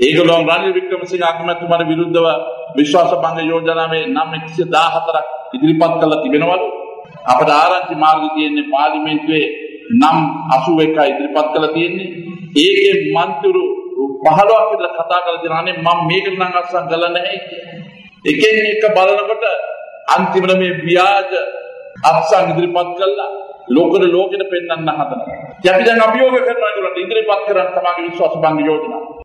ඒගොල්ලෝ රනිල් වික්‍රමසිංහ අගමැතිතුමාට විරුද්ධව විශ්වාස භංග යෝජනාවේ නම් 114ක් ඉදිරිපත් කළා තිබෙනවලු. අපට ආරංචි මාර්ගය තියෙන්නේ පාර්ලිමේන්තුවේ නම් 81යි ඉදිරිපත් කළා තියෙන්නේ. ඒකේ මන්තුරු 15ක් විතර කතා කරලා දෙනානේ මම මේකට නම් අත්සන් කළා නැහැ එකින් එක බලනකොට අන්තිමට මේ ව්‍යාජ අත්සන් ඉදිරිපත් කළා ලෝකෙට ලෝකෙට පෙන්වන්න හදනවා. අපි දැන් අභියෝග කරනවා ඒගොල්ලන්ට ඉදිරිපත් කරන්න තමයි විශ්වාස භංග යෝජනා.